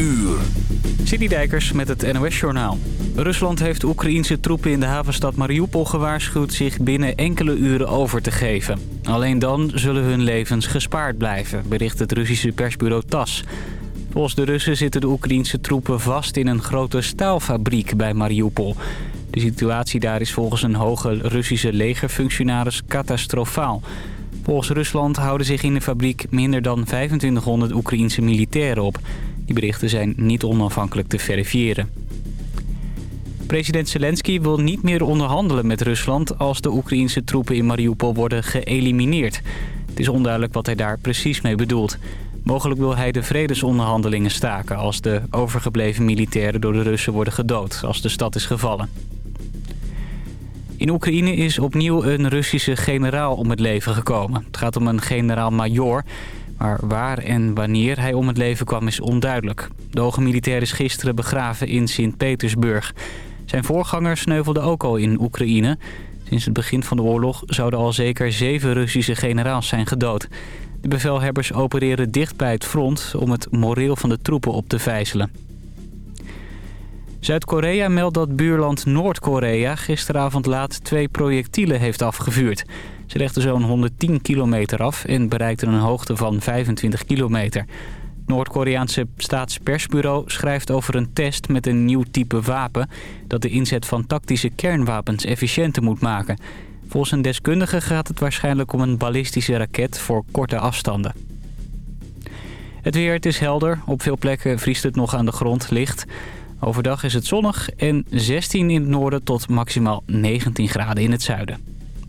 uur. Dijkers met het NOS-journaal. Rusland heeft Oekraïense troepen in de havenstad Mariupol gewaarschuwd zich binnen enkele uren over te geven. Alleen dan zullen hun levens gespaard blijven, bericht het Russische persbureau TAS. Volgens de Russen zitten de Oekraïense troepen vast in een grote staalfabriek bij Mariupol. De situatie daar is volgens een hoge Russische legerfunctionaris catastrofaal. Volgens Rusland houden zich in de fabriek minder dan 2500 Oekraïense militairen op. Die berichten zijn niet onafhankelijk te verifiëren. President Zelensky wil niet meer onderhandelen met Rusland... als de Oekraïense troepen in Mariupol worden geëlimineerd. Het is onduidelijk wat hij daar precies mee bedoelt. Mogelijk wil hij de vredesonderhandelingen staken... als de overgebleven militairen door de Russen worden gedood... als de stad is gevallen. In Oekraïne is opnieuw een Russische generaal om het leven gekomen. Het gaat om een generaal-major... Maar waar en wanneer hij om het leven kwam is onduidelijk. De hoge militair is gisteren begraven in Sint-Petersburg. Zijn voorganger sneuvelde ook al in Oekraïne. Sinds het begin van de oorlog zouden al zeker zeven Russische generaals zijn gedood. De bevelhebbers opereren dicht bij het front om het moreel van de troepen op te vijzelen. Zuid-Korea meldt dat buurland Noord-Korea gisteravond laat twee projectielen heeft afgevuurd. Ze legden zo'n 110 kilometer af en bereikten een hoogte van 25 kilometer. Het Noord-Koreaanse staatspersbureau schrijft over een test met een nieuw type wapen... dat de inzet van tactische kernwapens efficiënter moet maken. Volgens een deskundige gaat het waarschijnlijk om een ballistische raket voor korte afstanden. Het weer, het is helder. Op veel plekken vriest het nog aan de grond licht. Overdag is het zonnig en 16 in het noorden tot maximaal 19 graden in het zuiden.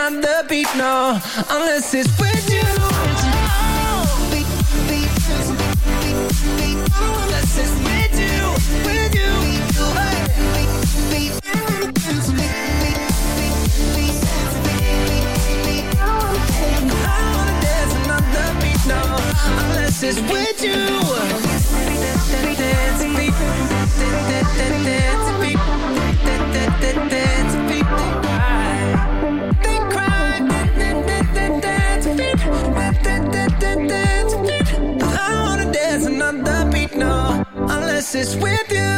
not the beat, no Unless it's with you. Unless I wanna beat, no Unless it's with you. chances with you.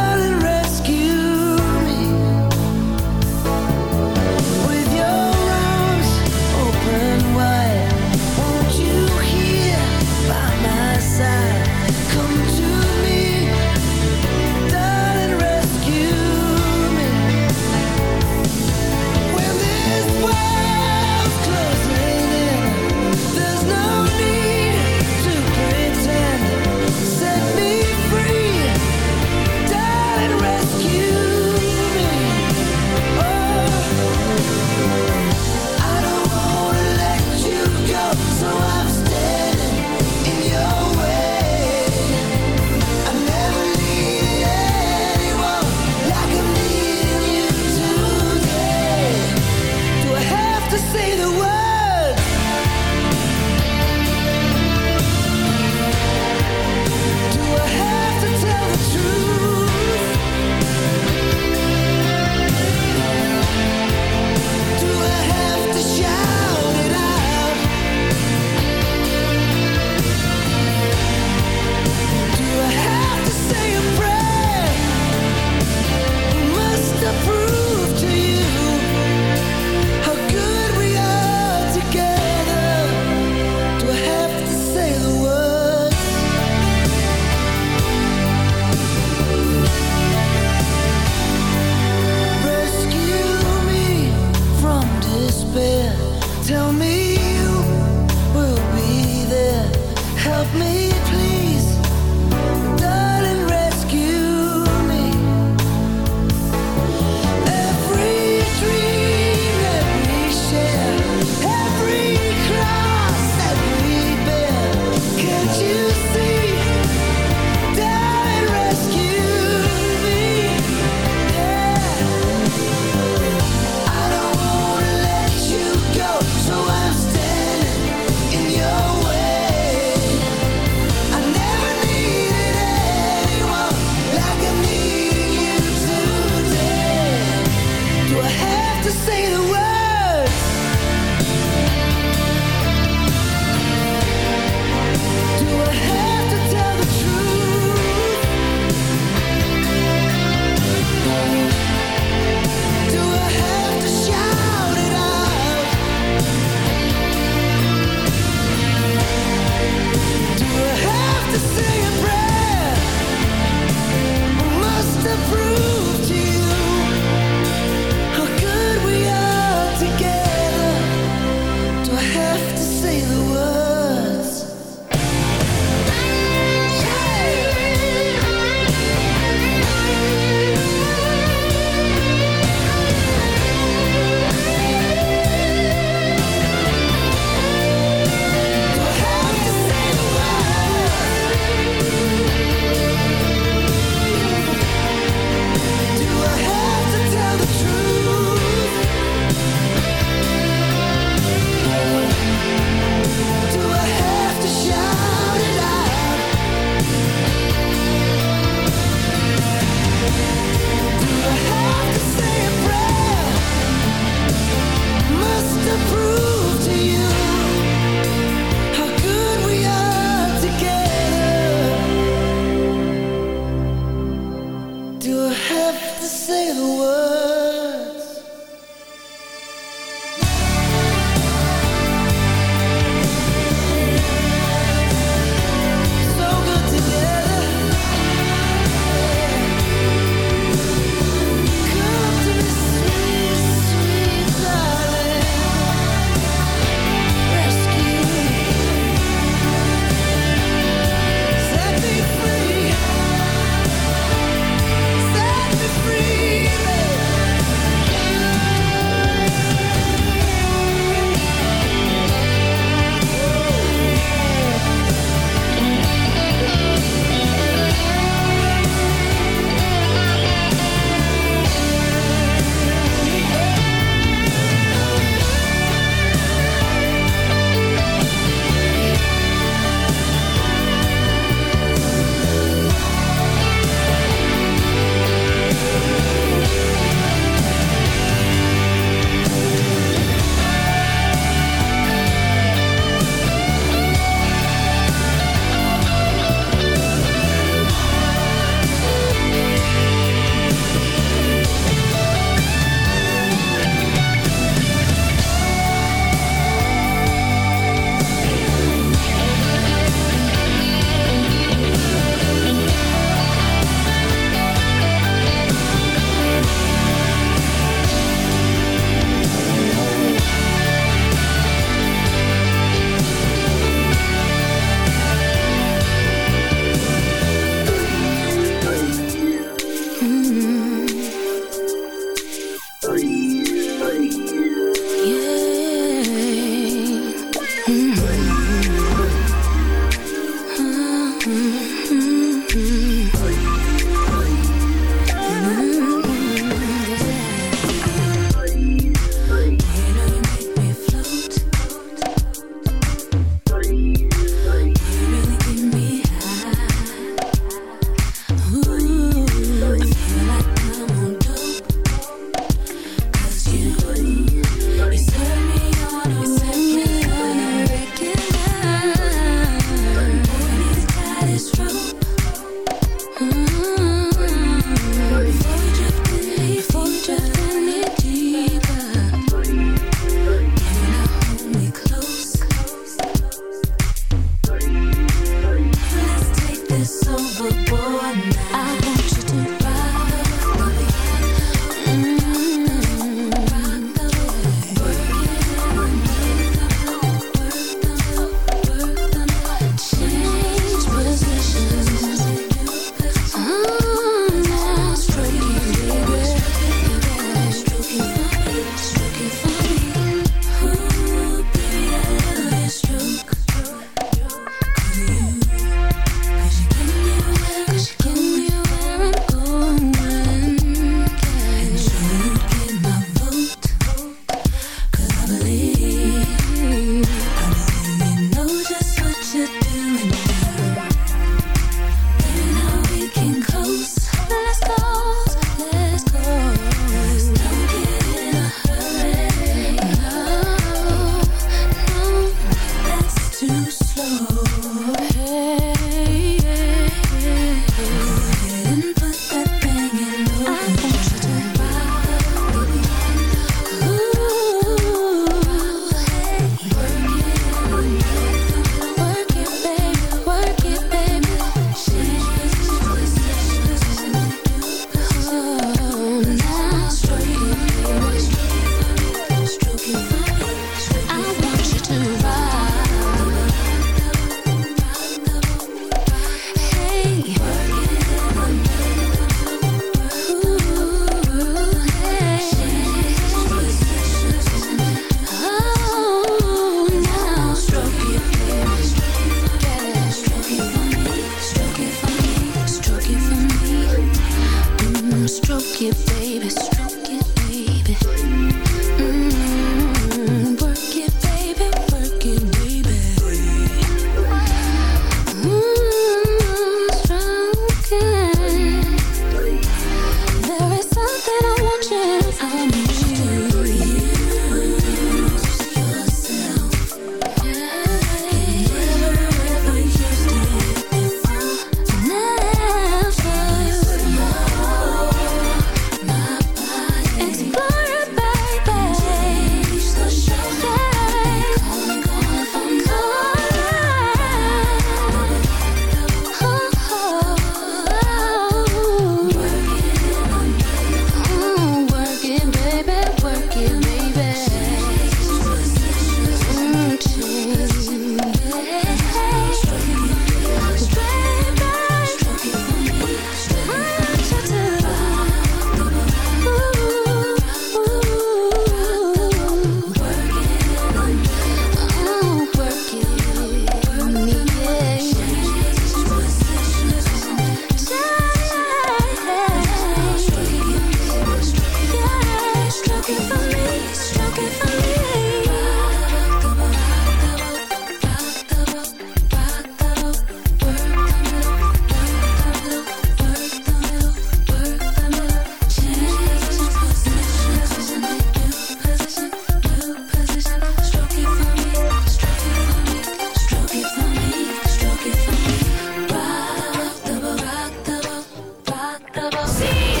sim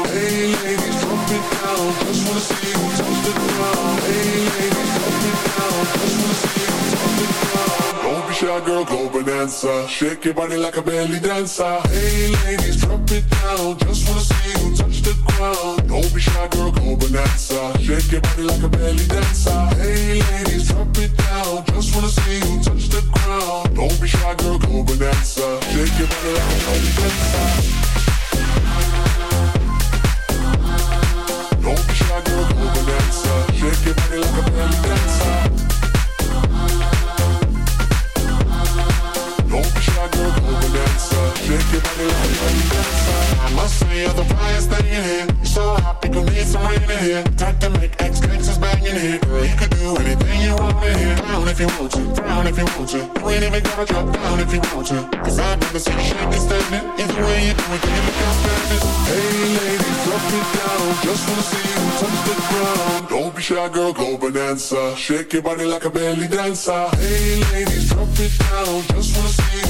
Hey ladies, drop it down. Just wanna see you touch the ground. Don't be shy, girl, go bonanza. Shake your body like a belly dancer. Hey ladies, drop it down. Just wanna see you touch the ground. Don't be shy, girl, go bonanza. Shake your body like a belly dancer. Hey ladies, drop it down. Just wanna see you touch the ground. Don't be shy, girl, go bonanza. Shake your body like a belly dancer. Don't be shy, girl, go bonanza. Shake your body like a belly I must say you're the flyest thing in here. To make in here. You could do anything you want if you want to, to. Gotta drop down if you want to. Cause you shake way you do. Hey ladies, drop it down. Just wanna see you touch the ground. Don't be shy, girl, go bonanza. Shake your body like a belly dancer. Hey ladies, drop it down. Just wanna see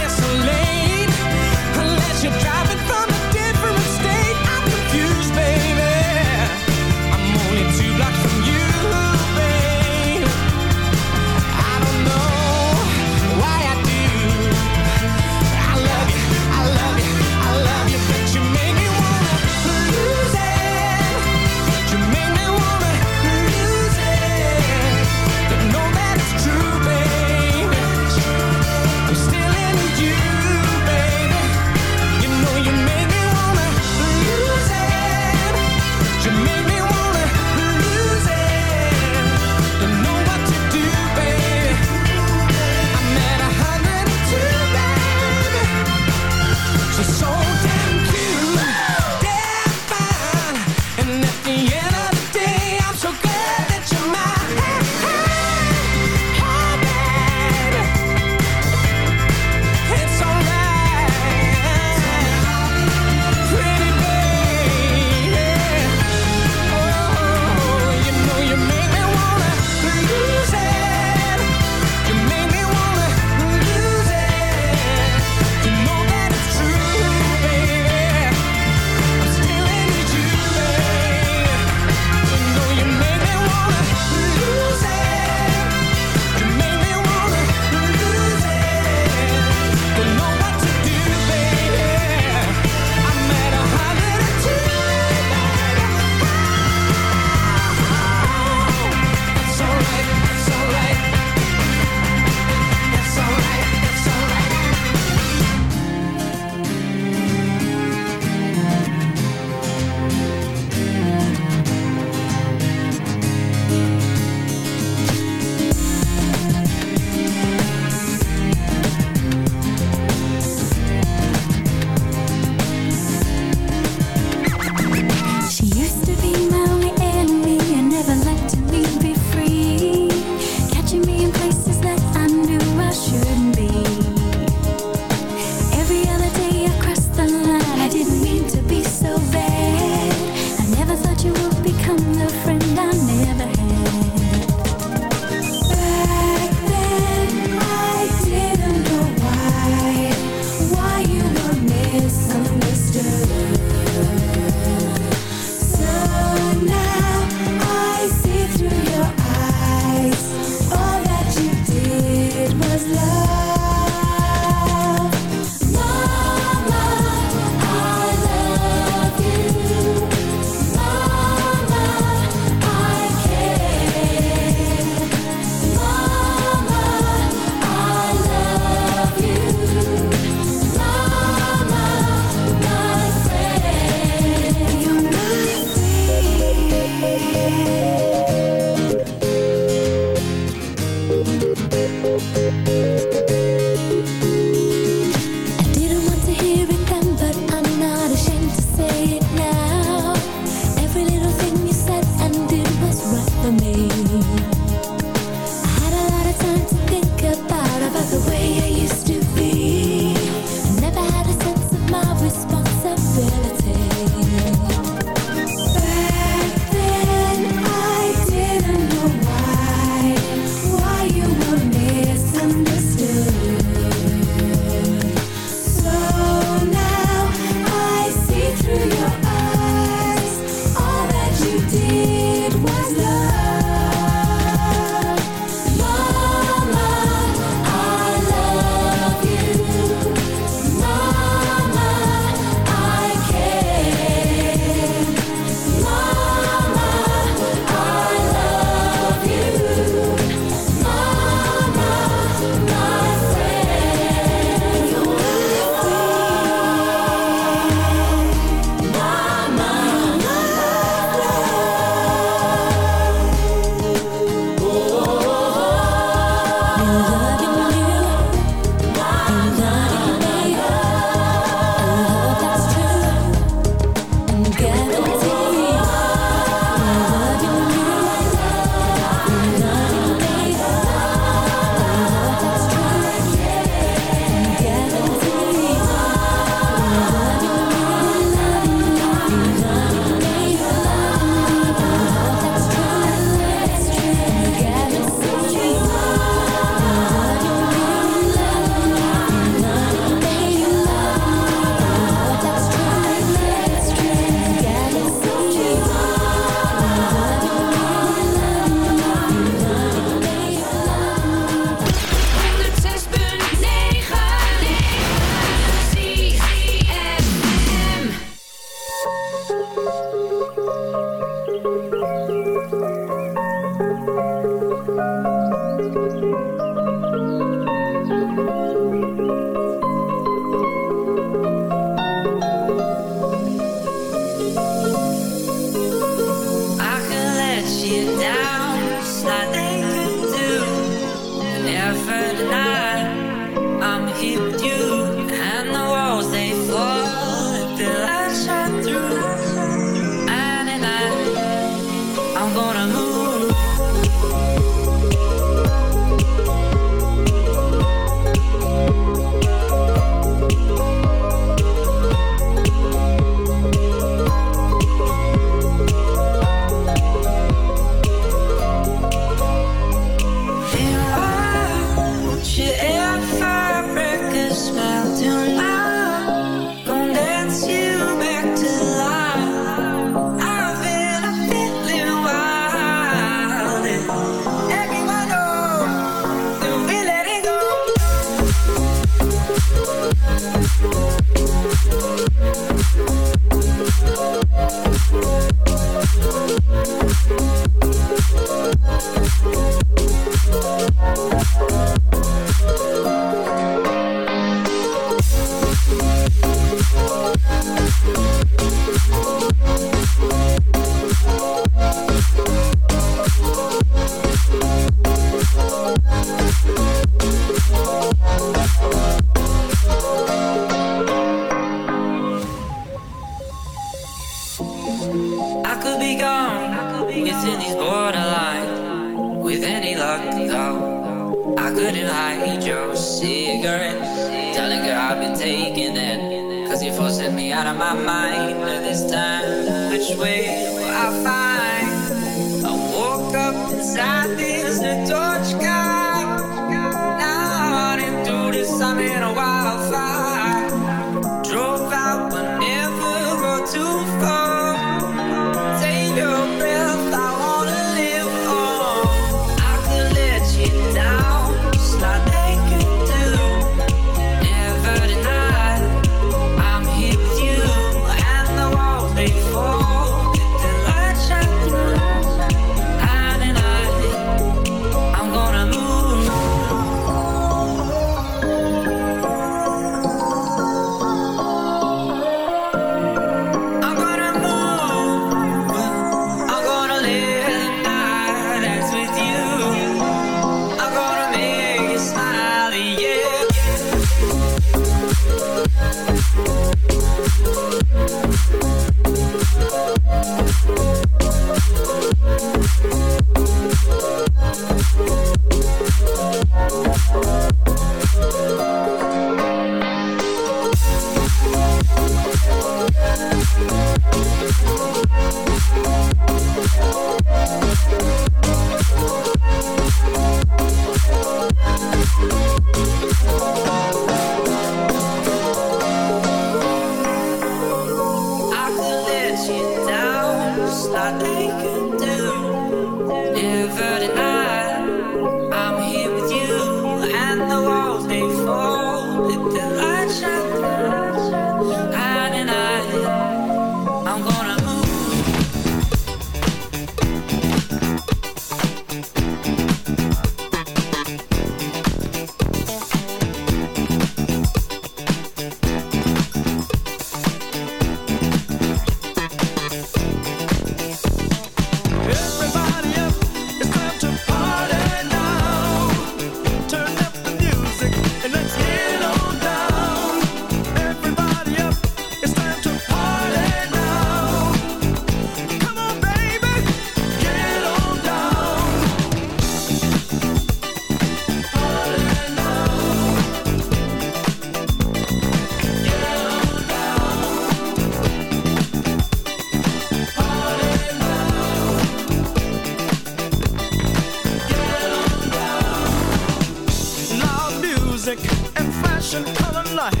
But whatever you're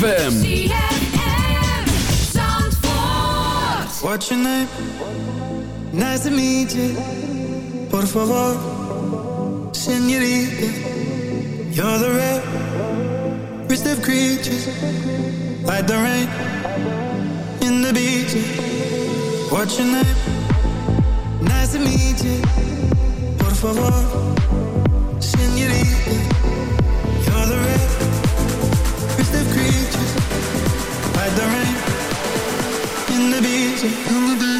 ZFM. What's your name? Nice to meet you. Por favor, señorita. You're the rare, rest of creatures. Like the rain in the beach. What's your name? Nice to meet you. Por favor. gathering in the busy, in the busy.